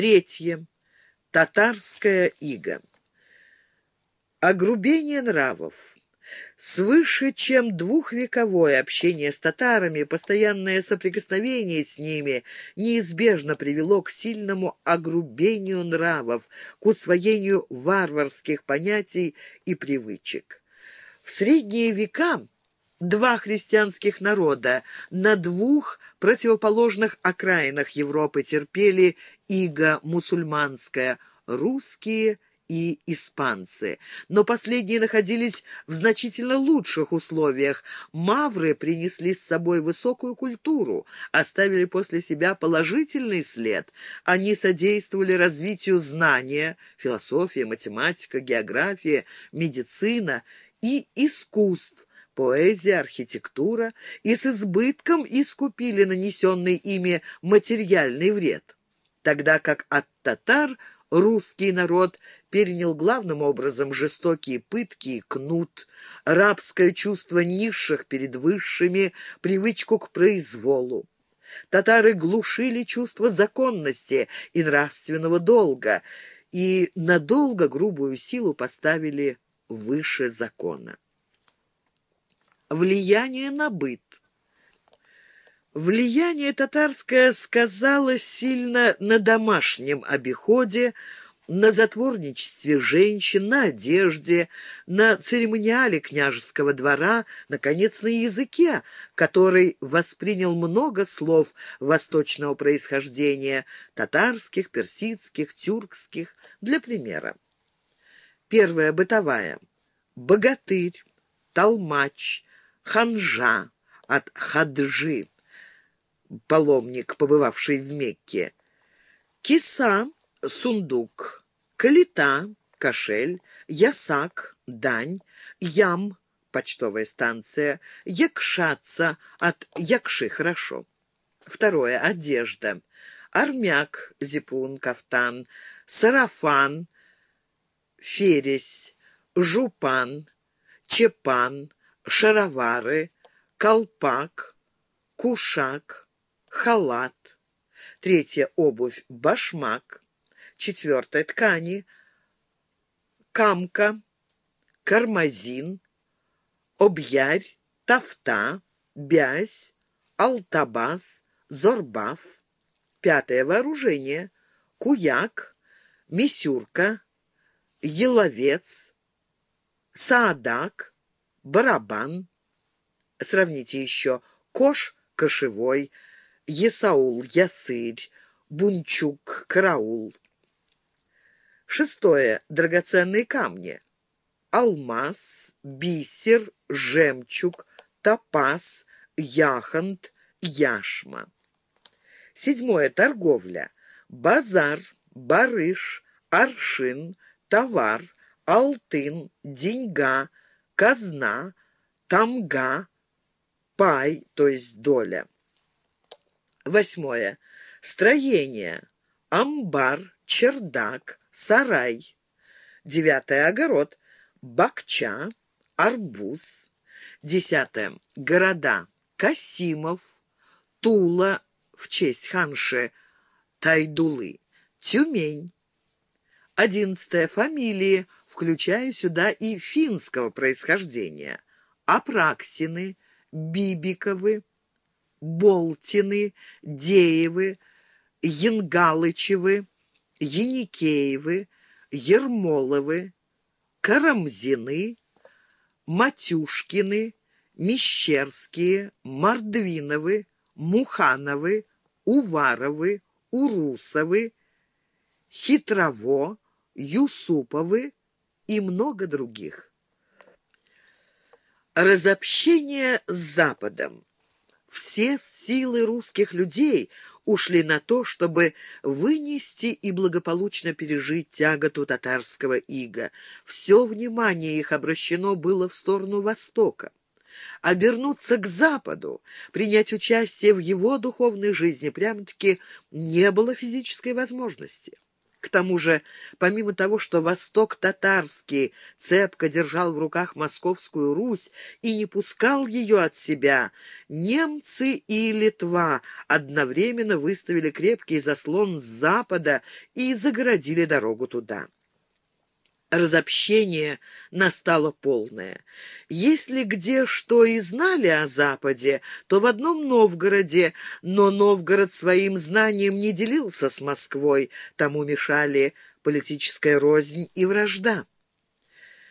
Третье. Татарская ига. Огрубение нравов. Свыше чем двухвековое общение с татарами, постоянное соприкосновение с ними неизбежно привело к сильному огрубению нравов, к усвоению варварских понятий и привычек. В средние века два христианских народа на двух противоположных окраинах Европы терпели иго мусульманское, русские и испанцы. Но последние находились в значительно лучших условиях. Мавры принесли с собой высокую культуру, оставили после себя положительный след. Они содействовали развитию знания, философия, математика, география, медицина и искусств, поэзия, архитектура и с избытком искупили нанесенный ими материальный вред, тогда как от татар русский народ перенял главным образом жестокие пытки и кнут, рабское чувство низших перед высшими, привычку к произволу. Татары глушили чувство законности и нравственного долга и надолго грубую силу поставили выше закона влияние на быт. Влияние татарское сказалось сильно на домашнем обиходе, на затворничестве женщин, на одежде, на церемониале княжеского двора, наконец, на языке, который воспринял много слов восточного происхождения — татарских, персидских, тюркских, для примера. Первая бытовая. Богатырь, толмач, ханжа от хаджи, паломник, побывавший в Мекке, киса, сундук, калита, кошель, ясак, дань, ям, почтовая станция, якшаться от якши хорошо. Второе — одежда. Армяк, зипун, кафтан, сарафан, фересь, жупан, чепан, шаровары, колпак, кушак, халат. Третье — обувь, башмак. Четвертое — ткани, камка, кармазин, объярь, тафта, бязь, алтабас, зорбав. Пятое — вооружение, куяк, мисюрка, еловец, саадак, барабан. Сравните еще кош — кошевой, есаул — ясырь, бунчук — караул. Шестое. Драгоценные камни. Алмаз, бисер, жемчуг, топаз, яхонт, яшма. Седьмое. Торговля. Базар, барыш, аршин, товар, алтын, деньга, казна, тамга, пай, то есть доля. Восьмое. Строение. Амбар, чердак, сарай. Девятое. Огород. Бакча, арбуз. Десятое. Города. Касимов, Тула, в честь ханши, Тайдулы, Тюмень. Одиннадцатое. Фамилии, включая сюда и финского происхождения. Апраксины, Бибиковы, Болтины, Деевы, Янгалычевы, Яникеевы, Ермоловы, Карамзины, Матюшкины, Мещерские, Мордвиновы, Мухановы, Уваровы, Урусовы, Хитрово, Юсуповы и много других. Разобщение с Западом. Все силы русских людей ушли на то, чтобы вынести и благополучно пережить тяготу татарского ига. Все внимание их обращено было в сторону Востока. Обернуться к Западу, принять участие в его духовной жизни прямо-таки не было физической возможности. К тому же, помимо того, что Восток татарский цепко держал в руках Московскую Русь и не пускал ее от себя, немцы и Литва одновременно выставили крепкий заслон с запада и загородили дорогу туда. Разобщение настало полное. Если где что и знали о Западе, то в одном Новгороде, но Новгород своим знанием не делился с Москвой, тому мешали политическая рознь и вражда.